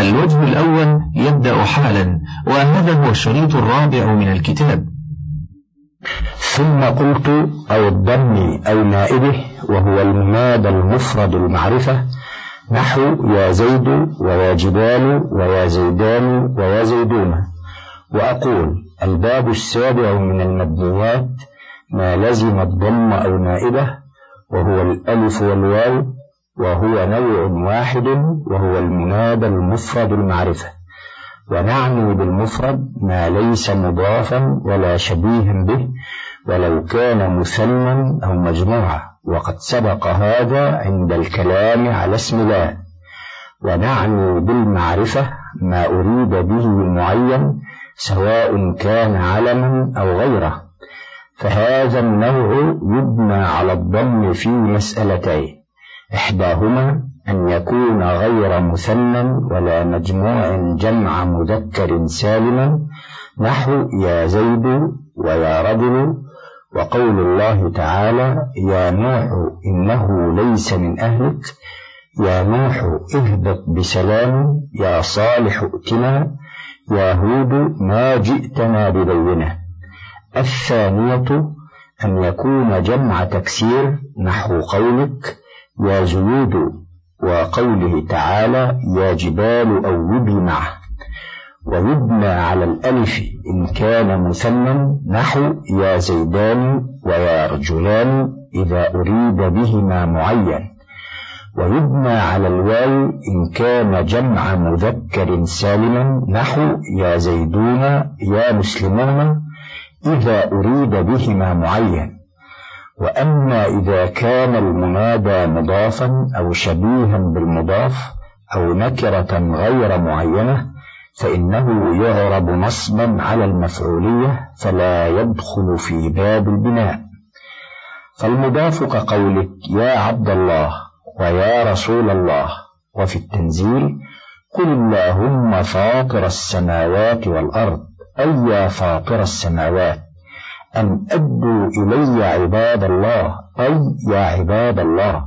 الوجه الأول يبدأ حالا وهذا هو الشريط الرابع من الكتاب. ثم قلت أو الضم أو نائبه وهو المنادى المفرد المعرفة نحو يا زيد ويا جبال ويا زيدان ويا زيدون. وأقول الباب السابع من المبنيات ما لزم الضم أو نائبه وهو الألف والواو وهو نوع واحد وهو المنادى المفرد المعرفة. ونعني بالمفرد ما ليس مضافا ولا شبيها به ولو كان مثنى أو مجموعة وقد سبق هذا عند الكلام على اسم الله ونعني بالمعرفة ما أريد به معين سواء كان علما أو غيره. فهذا النوع يبنى على الضم في مسألتين. إحداهما أن يكون غير مثنى ولا مجموع جمع مذكر سالما نحو يا زيد ويا رجل وقول الله تعالى يا نوح إنه ليس من أهلك يا نوح اهبط بسلام يا صالح ائتنا يا هود ما جئتنا ببينة. الثانية أن يكون جمع تكسير نحو قولك يا زيود وقوله تعالى يا جبال أوبي معه ويبنى على الألف إن كان مثنى نحو يا زيدان ويا رجلان إذا أريد بهما معين. ويبنى على الواو إن كان جمع مذكر سالما نحو يا زيدون يا مسلمون إذا أريد بهما معين. وأما إذا كان المنادى مضافا أو شبيها بالمضاف أو نكرة غير معينة فإنه يعرب نصبا على المفعولية فلا يدخل في باب البناء. فالمضاف كقولك يا عبد الله ويا رسول الله. وفي التنزيل قل اللهم فاطر السماوات والأرض أي يا فاطر السماوات. أن أدوا إلي عباد الله أي يا عباد الله.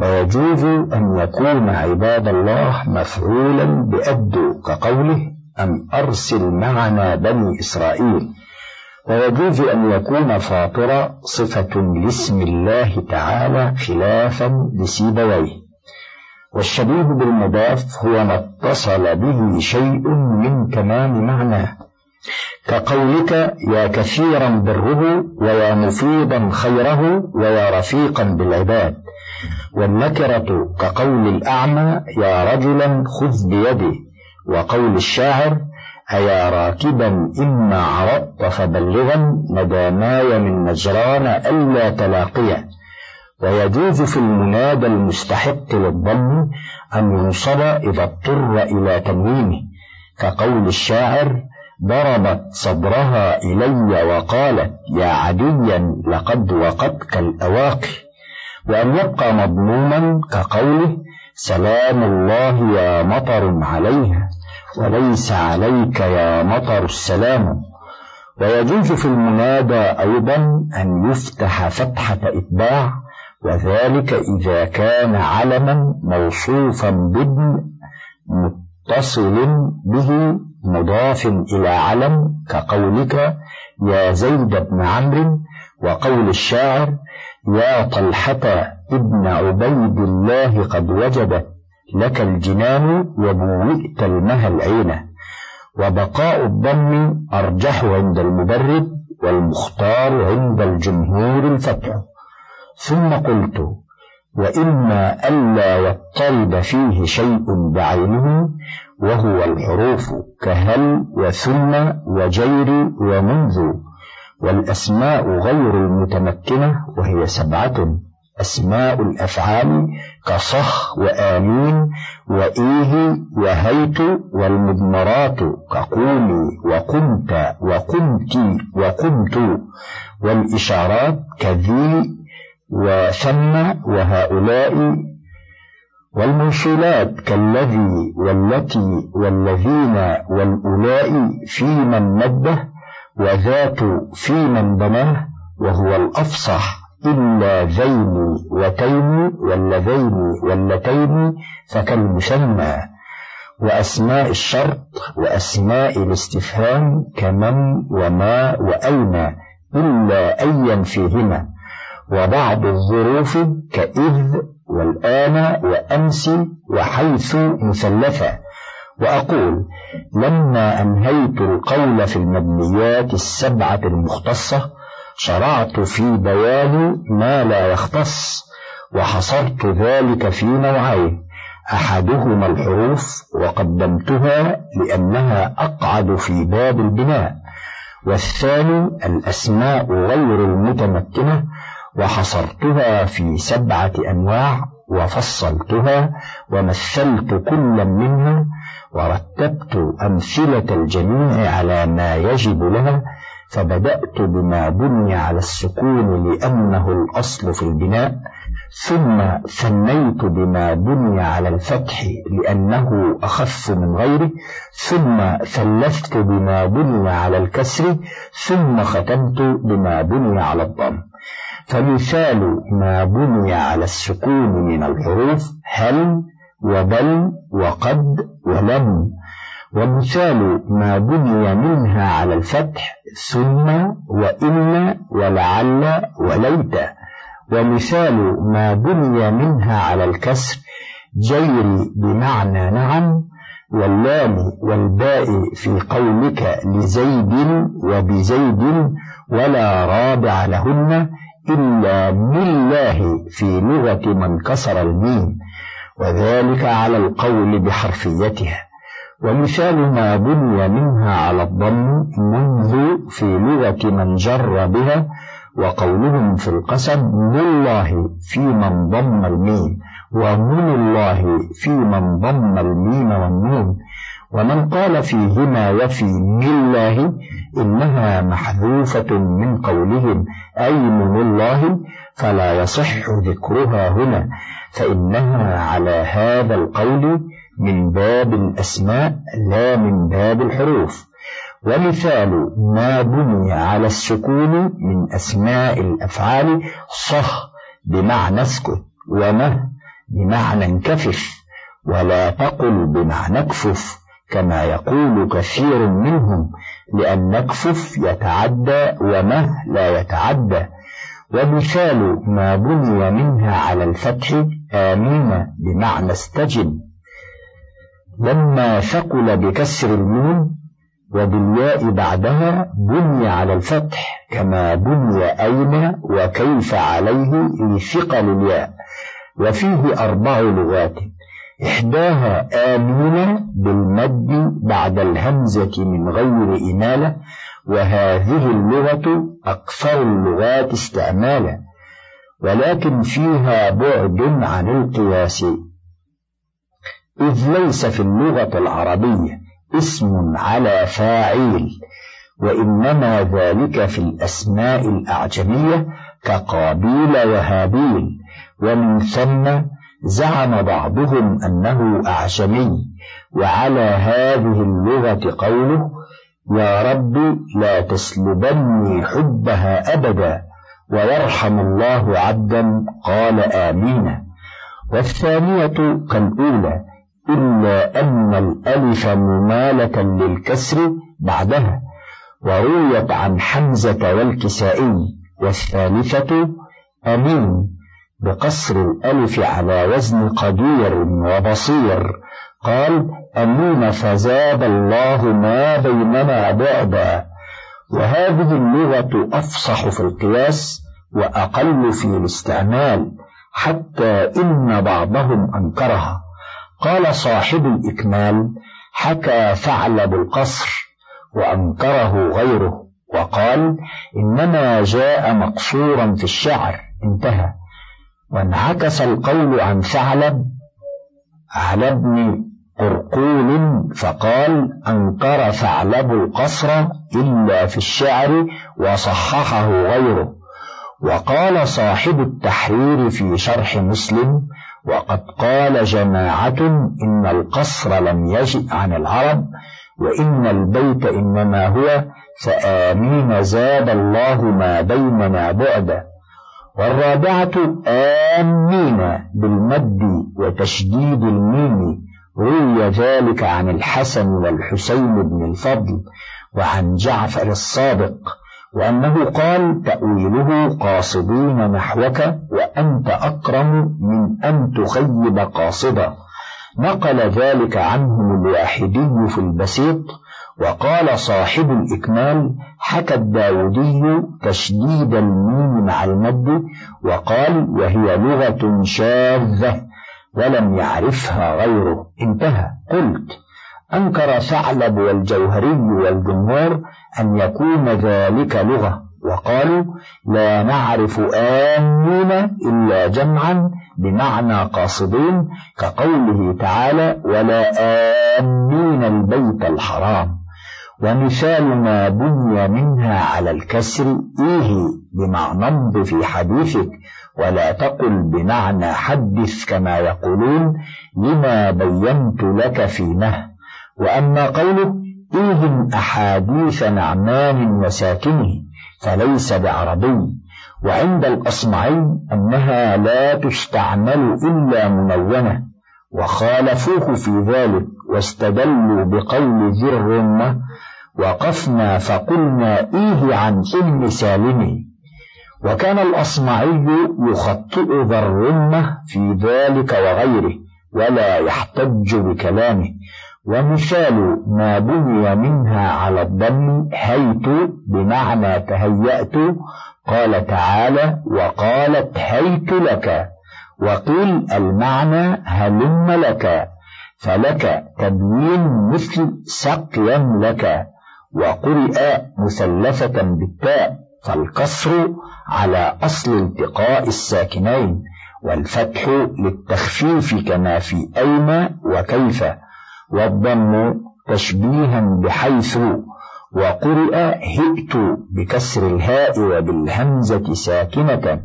ويجوز أن يكون عباد الله مفعولا بأدوا كقوله أن أرسل معنا بني إسرائيل. ويجوز أن يكون فاطر صفة لاسم الله تعالى خلافا لسيبويه. والشبيه بالمضاف هو ما اتصل به شيء من تمام معناه. كقولك يا كثيرا بره ويا مفيدا خيره ويا رفيقا بالعباد. والنكرة كقول الأعمى يا رجلا خذ بيدي وقول الشاعر أيا راكبا إما عرضت فبلغا نداماي من نجران ألا تلاقيا. ويجوز في المنادى المستحق للضم أن ينصب إذا اضطر إلى تنوينه كقول الشاعر ضربت صدرها إلي وقالت يا عديا لقد وقتك الأواقي. وأن يبقى مضموما كقوله سلام الله يا مطر عليها وليس عليك يا مطر السلام. ويجوز في المنادى أيضا أن يفتح فتحة إتباع وذلك إذا كان علما موصوفا بابن متصل به مضاف إلى علم كقولك يا زيد بن عمرو وقول الشاعر يا طلحة ابن عبيد الله قد وجبت لك الجنان وبوئت المها العينة وبقاء الضم أرجح عند المبرد والمختار عند الجمهور الفتح. ثم قلت وإما ألا يضطرب فيه شيء بعينه وهو الحروف كهل وثم وجير ومنذ والأسماء غير المتمكنة وهي سبعة أسماء الأفعال كصخ وآمين وإيه وهيت والمضمرات كقومي وقمت وقمت وقمت والإشارات كذي وثم وهؤلاء والموصولات كالذي والتي والذين والأولاء في من مده وذات في من بناه وهو الأفصح إلا ذين وتين واللذين واللتين فكالمسمى وأسماء الشرط وأسماء الاستفهام كمن وما وأين إلا أيا فيهما وبعض الظروف كإذ والآن وأمس وحيث مثلثة. وأقول لما أنهيت القول في المبنيات السبعة المختصة شرعت في بيان ما لا يختص وحصرت ذلك في نوعين. أحدهما الحروف وقدمتها لأنها أقعد في باب البناء. والثاني الأسماء غير المتمكنة وحصرتها في سبعة أنواع وفصلتها ومثلت كل منها ورتبت أمثلة الجميع على ما يجب لها فبدأت بما بني على السكون لأنه الأصل في البناء ثم ثنيت بما بني على الفتح لأنه أخف من غيره ثم ثلثت بما بني على الكسر ثم ختمت بما بني على الضم. فمثال ما بني على السكون من الحروف هل وبل وقد ولم. ومثال ما بني منها على الفتح ثم وإن ولعل وليت. ومثال ما بني منها على الكسر جير بمعنى نعم. واللام والباء في قولك لزيد وبزيد ولا رابع لهن إلا بالله في لغة من كسر الميم وذلك على القول بحرفيتها. ومثال ما بني منها على الضم منذ في لغة من جر بها وقولهم في القسم لله في من ضم الميم ومن الله في من ضم الميم والنون. ومن قال فيهما وفي الله إنها محذوفة من قولهم أي من الله فلا يصح ذكرها هنا فإنها على هذا القول من باب الأسماء لا من باب الحروف. ومثال ما بني على السكون من أسماء الأفعال صح بمعنى اسكت ومه بمعنى انكفف ولا تقل بمعنى اكفف. كما يقول كثير منهم لأن اكفف يتعدى ومه لا يتعدى. ومثال ما بني منها على الفتح آمين بمعنى استجب. لما ثقل بكسر الميم وبالياء بعدها بني على الفتح كما بني أين وكيف عليه لثقل الياء. وفيه أربع لغات. إحداها آمين بالمد بعد الهمزة من غير إمالة وهذه اللغة أكثر اللغات استعمالا ولكن فيها بعد عن القياس. إذ ليس في اللغة العربية اسم على فاعل وإنما ذلك في الأسماء الأعجمية كقابيل وهابيل ومن ثم زعم بعضهم أنه أعجمي وعلى هذه اللغة قوله يا رب لا تسلبني حبها أبدا ويرحم الله عبدا قال آمين. والثانية كالأولى إلا أن الألف ممالة للكسر بعدها ورويت عن حمزة والكسائي. والثالثة أمين بقصر الألف على وزن قدير وبصير. قال أمين فزاد الله ما بيننا بعدا. وهذه اللغة أفصح في القياس وأقل في الاستعمال حتى إن بعضهم أنكرها. قال صاحب الإكمال حكى ثعلب القصر وأنكره غيره وقال إنما جاء مقصورا في الشعر. انتهى. وانعكس القول عن ثعلب على ابن قرقول فقال أنكر ثعلب القصر إلا في الشعر وصححه غيره. وقال صاحب التحرير في شرح مسلم وقد قال جماعة إن القصر لم يجئ عن العرب وإن البيت إنما هو فآمين زاد الله ما بيننا بعدا والرابعة آمين بالمد وتشديد الميم روي ذلك عن الحسن والحسين بن الفضل وعن جعفر الصادق وأنه قال تأويله قاصدين نحوك وأنت أكرم من أن تخيب قاصدا نقل ذلك عنهم الواحدي في البسيط وقال صاحب الإكمال حكى الداودي تشديد الميم مع المد وقال وهي لغة شاذة ولم يعرفها غيره. انتهى. قلت أنكر ثعلب والجوهري والجمهور أن يكون ذلك لغة. وقالوا لا نعرف آمين إلا جمعا بمعنى قاصدين كقوله تعالى ولا آمين البيت الحرام. ومثال ما بني منها على الكسر إيه بمعنى امض في حديثك ولا تقل بمعنى حدث كما يقولون لما بينت لك في نه وأما قوله إيه أحاديث نعمان وساكنه فليس بعربي. وعند الأصمعي أنها لا تستعمل إلا منونة. وخالفوه في ذلك واستدلوا بقول ذي الرمة وقفنا فقلنا إيه عن أم سالم وكان الأصمعي يخطئ ذا الرمة في ذلك وغيره ولا يحتج بكلامه. ومثال ما بني منها على الضم هيت بمعنى تهيأت قال تعالى وقالت هيت لك. وقيل المعنى هلم لك. فلك تبيين مثل سقيا لك. وقرئ مثلثة بالتاء فالكسر على أصل التقاء الساكنين والفتح للتخفيف كما في أين وكيف والضم تشبيها بحيث وقرئ هئت بكسر الهاء وبالهمزة ساكنة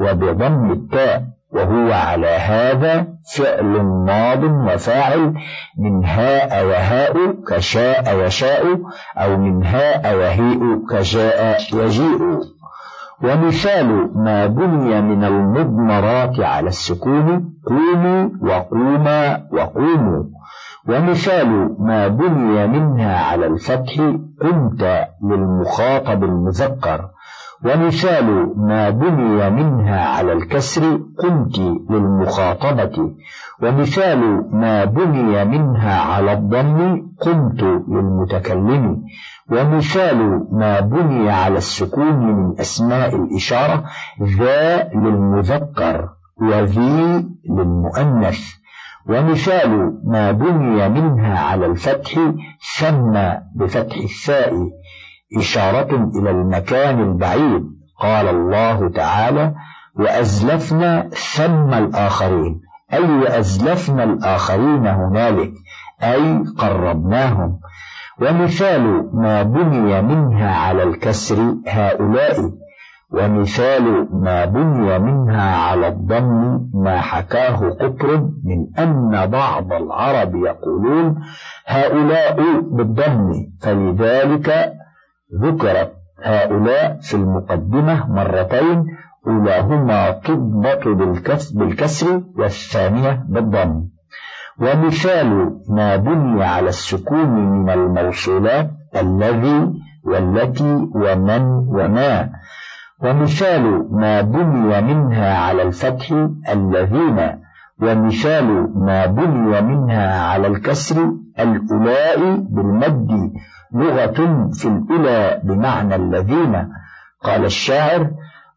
وبضم التاء وهو على هذا فعل ماض وفاعل من هاء وهاء كشاء يشاء أو من هاء وهيء كجاء يجيء ومثال ما بني من المضمرات على السكون قوموا وقوما وقوموا. ومثال ما بني منها على الفتح قمت للمخاطب المذكر. ومثال ما بني منها على الكسر قمت للمخاطبة. ومثال ما بني منها على الضم قمت للمتكلم. ومثال ما بني على السكون من أسماء الإشارة ذا للمذكر وذي للمؤنث. ومثال ما بني منها على الفتح ثم بفتح الثاء. إشارة إلى المكان البعيد. قال الله تعالى وأزلفنا ثم الآخرين. أي وأزلفنا الآخرين هنالك أي قربناهم. ومثال ما بني منها على الكسر هؤلاء. ومثال ما بني منها على الضم ما حكاه قطر من أن بعض العرب يقولون هؤلاء بالضم فلذلك ذكرت هؤلاء في المقدمة مرتين أولاهما تضبط بالكسر والثانية بالضم. ومثال ما بني على السكون من الموصولات الذي والتي ومن وما. ومثال ما بني منها على الفتح الذين. ومثال ما بني منها على الكسر الأولاء بالمد. لغة في الأولى بمعنى الذين. قال الشاعر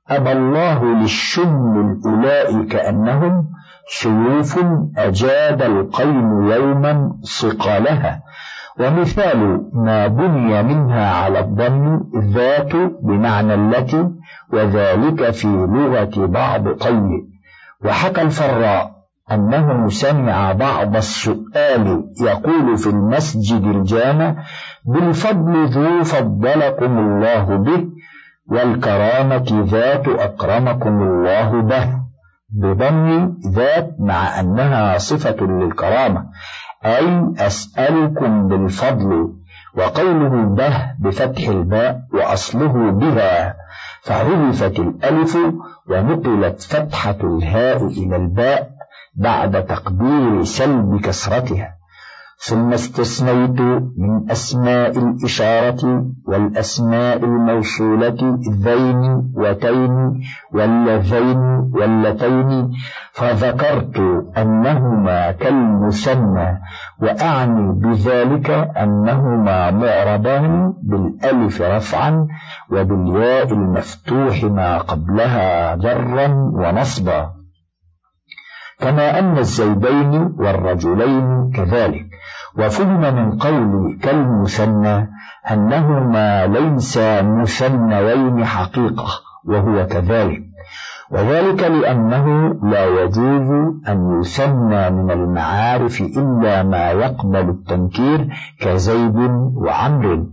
أبى الله للشم الأولاء كأنهم سيوف أجاد القيم يوما صقالها ومثال ما بني منها على الضم ذات بمعنى التي وذلك في لغة بعض طيب وحكى الفراء أنه سمع بعض السؤال يقول في المسجد الجامع بالفضل ذو فضلكم الله به والكرامة ذات أكرمكم الله به. بضم ذات مع أنها صفة للكرامة. أي أسألكم بالفضل وقوله به بفتح الباء وأصله بها فعرفت الألف ونقلت فتحة الهاء إلى الباء بعد تقدير سلب كسرتها. ثم استثنيت من أسماء الإشارة والأسماء الموصولة ذين وتين واللذين واللتين فذكرت أنهما كالمثنى وأعني بذلك أنهما معربان بالألف رفعا وبالياء المفتوح ما قبلها جرا ونصبا. كما أن الزوجين والرجلين كذلك. وفهم من قول كالمثنى أنهما ليس مثنوين حقيقة وهو كذلك. وذلك لأنه لا يجوز أن يثنى من المعارف إلا ما يقبل التنكير كزيد وعمر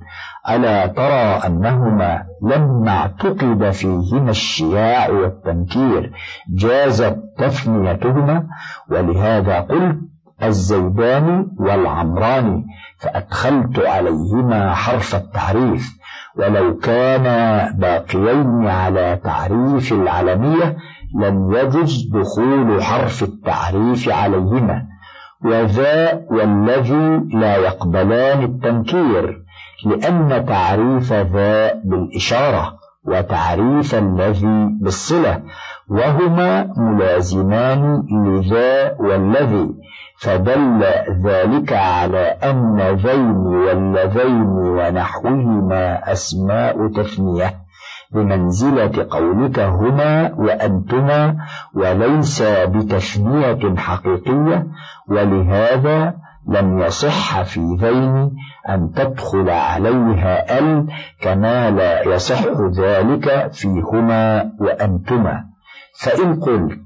ألا ترى أنهما لما اعتقد فيهما الشياع والتنكير جازت تثنيتهما ولهذا قلت الزيدان والعمران فأدخلت عليهما حرف التعريف ولو كانا باقيين على تعريف العلمية لم يجز دخول حرف التعريف عليهما وذا والذي لا يقبلان التنكير. لأن تعريف ذا بالإشارة وتعريف الذي بالصلة وهما ملازمان لذا والذي فدل ذلك على أن ذين واللذين ونحوهما أسماء تثنية بمنزلة قولك هما وأنتما وليس بتثنية حقيقية ولهذا لم يصح في ذين أن تدخل عليها أل كما لا يصح ذلك فيهما وأنتما. فإن قلت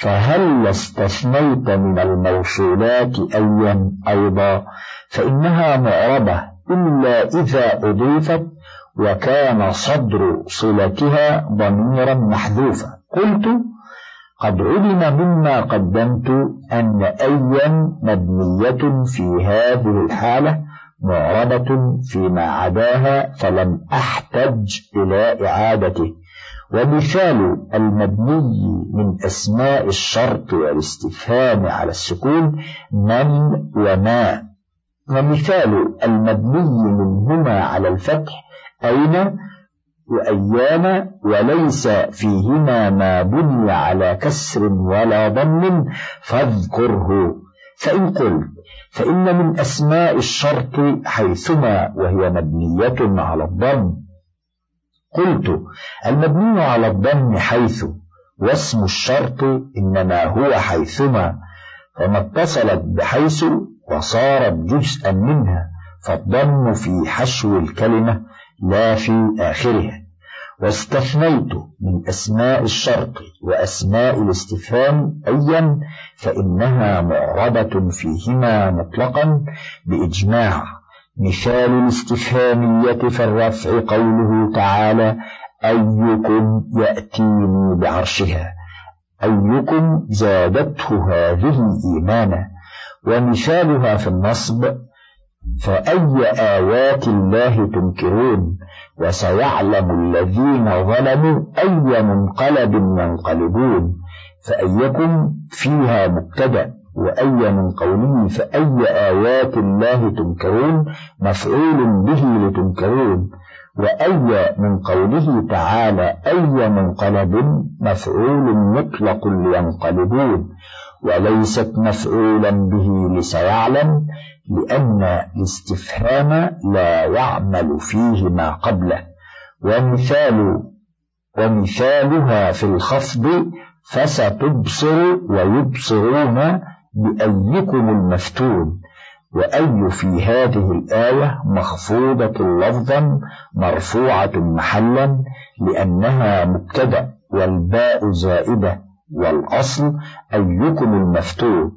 فهل استثنيت من الموصولات أيا أيضا فإنها معربة إلا إذا أضيفت وكان صدر صلتها ضميرا محذوفا. قلت قد علم مما قدمت أن أيا مبنية في هذه الحالة معربة فيما عداها فلم أحتج إلى إعادته. ومثال المبني من أسماء الشرط والاستفهام على السكون من وما. ومثال المبني منهما على الفتح أين؟ وأيام وليس فيهما ما بني على كسر ولا ضم فاذكره. فإن قلت فإن من أسماء الشرط حيثما وهي مبنية على الضم. قلت المبني على الضم حيث واسم الشرط إنما هو حيثما. فما اتصلت بحيث وصارت جزءا منها فالضم في حشو الكلمة لا في آخرها. واستثنيت من أسماء الشرط وأسماء الاستفهام أيا فإنها معربة فيهما مطلقا بإجماع. مثال الاستفهامية في الرفع قوله تعالى أيكم يأتيني بعرشها. أيكم زادته هذه إيمانا ومثالها في النصب فأي آيات الله تنكرون؟ وسيعلم الذين ظلموا أي منقلب ينقلبون. فأيكم فيها مبتدأ؟ وأي من قوله فأي آيات الله تنكرون؟ مفعول به لتنكرون. وأي من قوله تعالى أي منقلب مفعول مطلق لينقلبون. وليست مفعولا به لسيعلم لأن الاستفهام لا يعمل فيه ما قبله. ومثال ومثالها في الخفض فستبصر ويبصرون بأيكم المفتون. وأي في هذه الآية مخفوضة لفظا مرفوعة محلا لأنها مبتدأ والباء زائدة. والأصل أيكم المفتون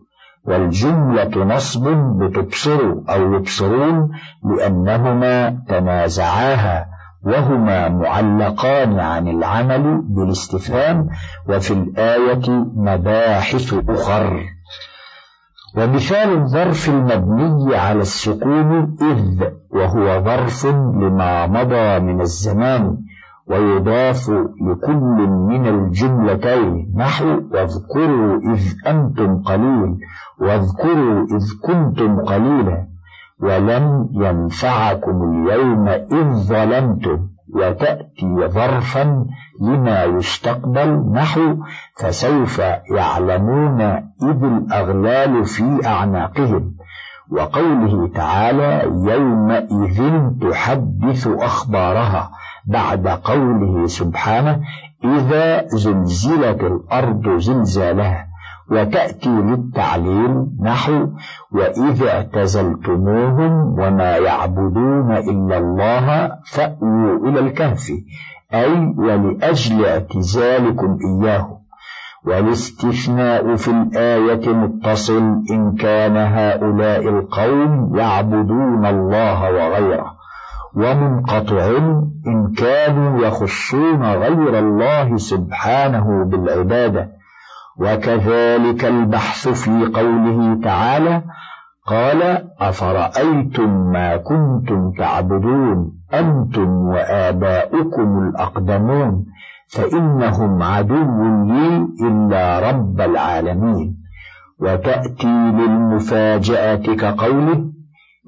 والجملة نصب بتبصروا أو يبصرون لأنهما تنازعاها وهما معلقان عن العمل بالاستفهام وفي الآية مباحث أخر. ومثال الظرف المبني على السكون إذ وهو ظرف لما مضى من الزمان. ويضاف لكل من الجملتين. نحو واذكروا إذ أنتم قليل. واذكروا إذ كنتم قليلا. ولن ينفعكم اليوم إذ ظلمتم. وتأتي ظرفا لما يستقبل. نحو فسوف يعلمون إذ الأغلال في أعناقهم. وقوله تعالى يومئذ تحدث أخبارها. بعد قوله سبحانه إذا زلزلت الأرض زلزالها وتأتي للتعليل نحو وإذا اعتزلتموهم وما يعبدون إلا الله فأووا إلى الكهف أي ولأجل اعتزالكم إياه. والاستثناء في الآية متصل إن كان هؤلاء القوم يعبدون الله وغيره. ومنقطع إن كانوا يخصون غير الله سبحانه بالعبادة. وكذلك البحث في قوله تعالى قال أفرأيتم ما كنتم تعبدون أنتم وآباؤكم الأقدمون فإنهم عدو لي إلا رب العالمين. وتأتي للمفاجأة كقوله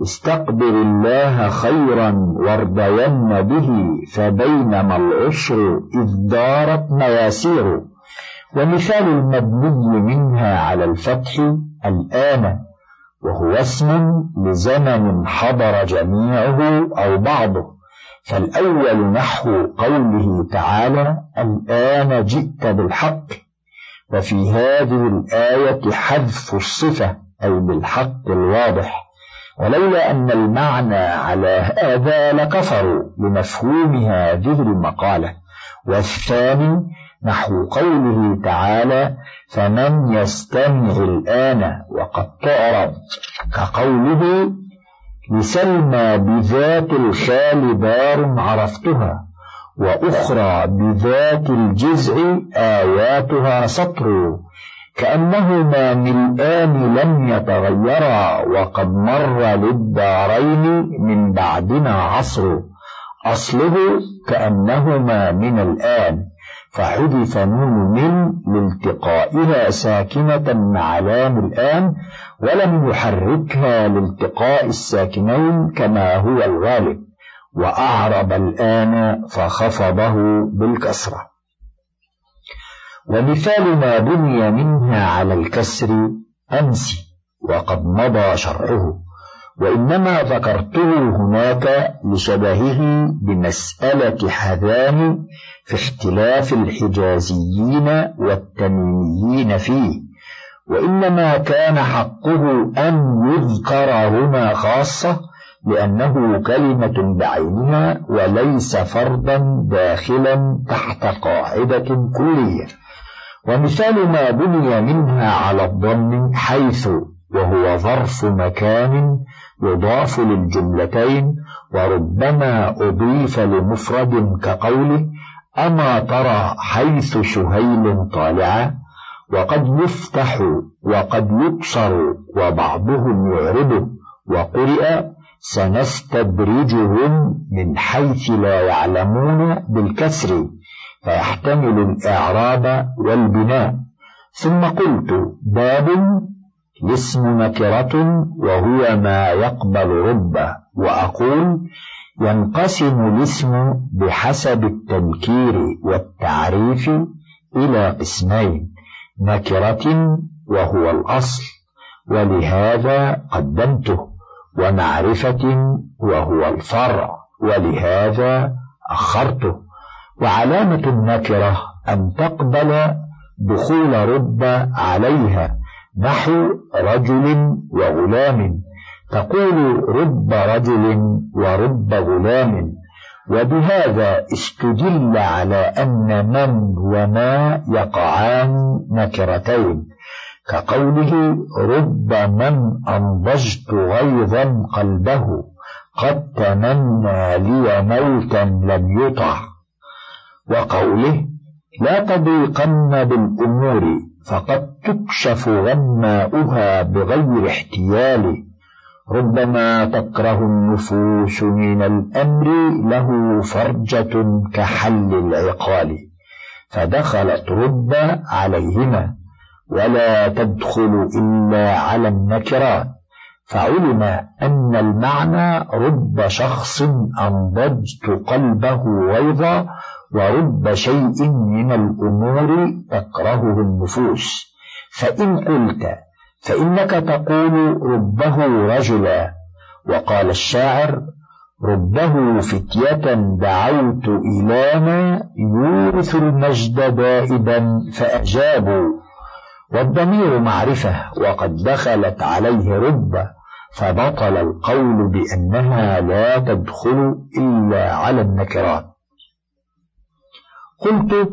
استقبل الله خيرا وارضين به فبينما العشر إذ دارت مواسير ومثال المبني منها على الفتح الآن وهو اسم لزمن حضر جميعه أو بعضه. فالأول نحو قوله تعالى الآن جئت بالحق. وفي هذه الآية حذف الصفة أي بالحق الواضح. ولولا أن المعنى على هذا لكفروا لمفهوم هذه المقالة. والثاني نحو قوله تعالى فمن يستمع الآن وقد تعرض كقوله لسلمى بذات الخال دار عرفتها وأخرى بذات الجزع آياتها سطر. كأنهما ملآن لم يتغيرا وقد مر للدارين من بعدنا عصر. أصله كأنهما من الآن. فحذف نون من لالتقائها ساكنة مع لام الآن ولم يحركها لالتقاء الساكنين كما هو الغالب. وأعرب الآن فخفضه بالكسرة. ومثال ما بني منها على الكسر أمس وقد مضى شرحه وإنما ذكرته هناك لشبهه بمسألة حذان في اختلاف الحجازيين والتميميين فيه وإنما كان حقه أن يذكر هنا خاصة لأنه كلمة بعينها وليس فردا داخلا تحت قاعدة كلية. ومثال ما بني منها على الضم حيث وهو ظرف مكان يضاف للجملتين وربما أضيف لمفرد كقوله أما ترى حيث سهيل طالعا وقد يفتح وقد يكسر وبعضهم يعربه وقرئ سنستدرجهم من حيث لا يعلمون بالكسر فيحتمل الإعراب والبناء. ثم قلت باب الاسم نكرة وهو ما يقبل ربه. وأقول ينقسم الاسم بحسب التنكير والتعريف إلى قسمين نكرة وهو الأصل. ولهذا قدمته. ومعرفة وهو الفرع. ولهذا أخرته. وعلامة النكرة أن تقبل دخول رب عليها نحو رجل وغلام. تقول رب رجل ورب غلام. وبهذا استدل على أن من وما يقعان نكرتين. كقوله رب من أنضجت غيظا قلبه قد تمنى لي موتا لم يطع. وقوله لا تضيقن بالأمور فقد تكشف غماؤها بغير احتيال. ربما تكره النفوس من الأمر له فرجة كحل العقال. فدخلت رب عليهما ولا تدخل إلا على النكرات فعلم أن المعنى رب شخص أنضجت قلبه غيظا ورب شيء من الأمور تكرهه النفوس. فإن قلت فإنك تقول ربه رجلا. وقال الشاعر ربه فتية دعوت إلى ما يورث المجد دائبا فأجابوا. والضمير معرفة وقد دخلت عليه رب فبطل القول بأنها لا تدخل إلا على النكرات. قلت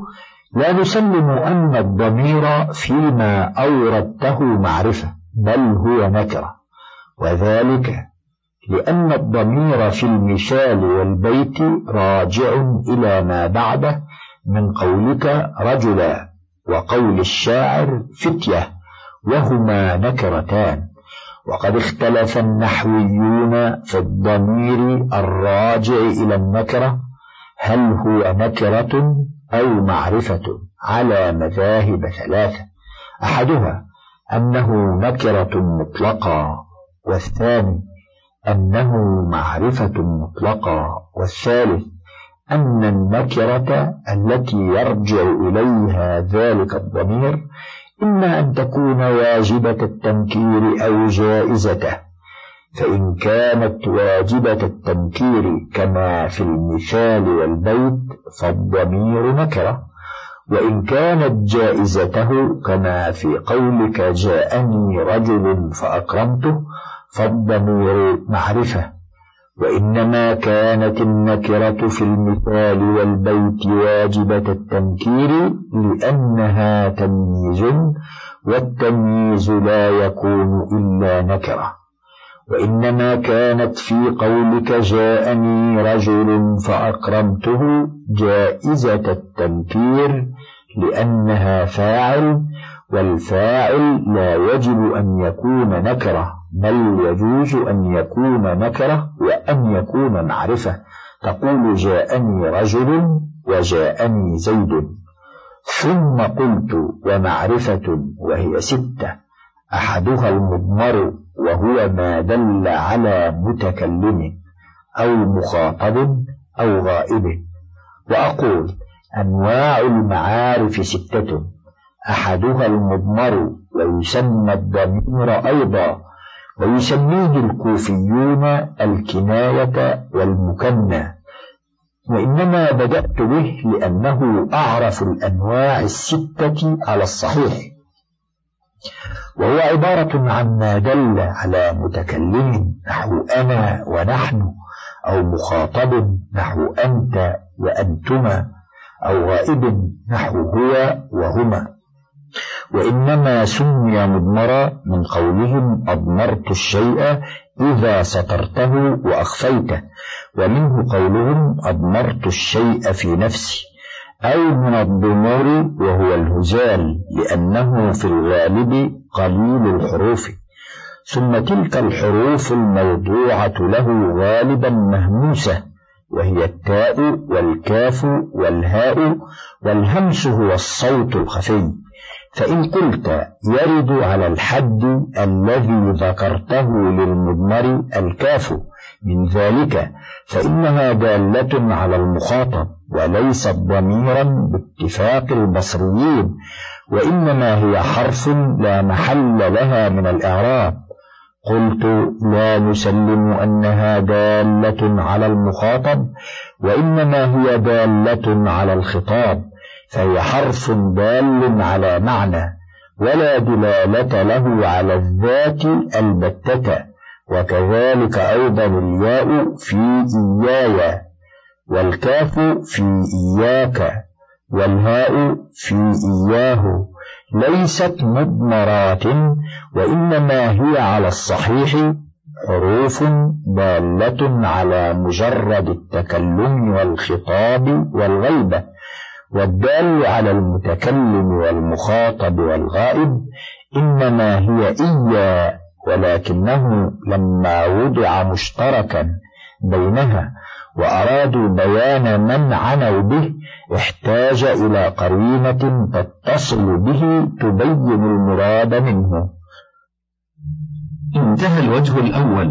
لا نسلم أن الضمير فيما أوردته معرفة بل هو نكرة. وذلك لأن الضمير في المثال والبيت راجع إلى ما بعده من قولك رجلا وقول الشاعر فتية وهما نكرتان. وقد اختلف النحويون في الضمير الراجع إلى النكرة هل هو نكرة أو معرفة على مذاهب ثلاثة. أحدها أنه نكرة مطلقة والثاني أنه معرفة مطلقة والثالث أن النكرة التي يرجع إليها ذلك الضمير إما أن تكون واجبة التنكير أو جائزته. فإن كانت واجبة التنكير كما في المثال والبيت فالضمير نكرة وإن كانت جائزته كما في قولك جاءني رجل فأكرمته فالضمير معرفة وإنما كانت النكرة في المثال والبيت واجبة التنكير لأنها تمييز والتمييز لا يكون إلا نكرة. وإنما كانت في قولك جاءني رجل فأكرمته جائزة التنكير لأنها فاعل والفاعل لا يجب أن يكون نكرة بل يجوز أن يكون نكرة وأن يكون معرفة. تقول جاءني رجل وجاءني زيد. ثم قلت ومعرفة وهي ستة. أحدها المضمر. وهو ما دل على متكلم أو مخاطب أو غائب. وأقول أنواع المعارف ستة. أحدها المضمر ويسمى الضمير أيضا. ويسميه الكوفيون الكناية والمكنى. وإنما بدأت به لأنه أعرف الأنواع الستة على الصحيح. وهو عبارة عن ما دل على متكلم نحو أنا ونحن أو مخاطب نحو أنت وأنتما أو غائب نحو هو وهما. وإنما سمي مضمرا من قولهم أضمرت الشيء إذا سترته وأخفيته ومنه قولهم أضمرت الشيء في نفسي. أو من الضمور وهو الهزال لأنه في الغالب قليل الحروف. ثم تلك الحروف الموضوعة له غالبا مهموسة وهي التاء والكاف والهاء والهمس هو الصوت الخفي. فإن قلت يرد على الحد الذي ذكرته للمضمر الكاف من ذلك فإنها دالة على المخاطب. وليست ضميرا باتفاق البصريين وإنما هي حرف لا محل لها من الإعراب. قلت لا نسلم أنها دالة على المخاطب وإنما هي دالة على الخطاب فهي حرف دال على معنى ولا دلالة له على الذات البتة وكذلك أيضا الياء في إياي والكاف في إياك والهاء في إياه. ليست مضمرات وإنما هي على الصحيح حروف دالة على مجرد التكلم والخطاب والغيبة والدال على المتكلم والمخاطب والغائب. إنما هي إيا ولكنه لما وضع مشتركا بينها وأرادوا بيان من عنوا به احتاج إلى قرينة تتصل به تبين المراد منه. انتهى الوجه الأول.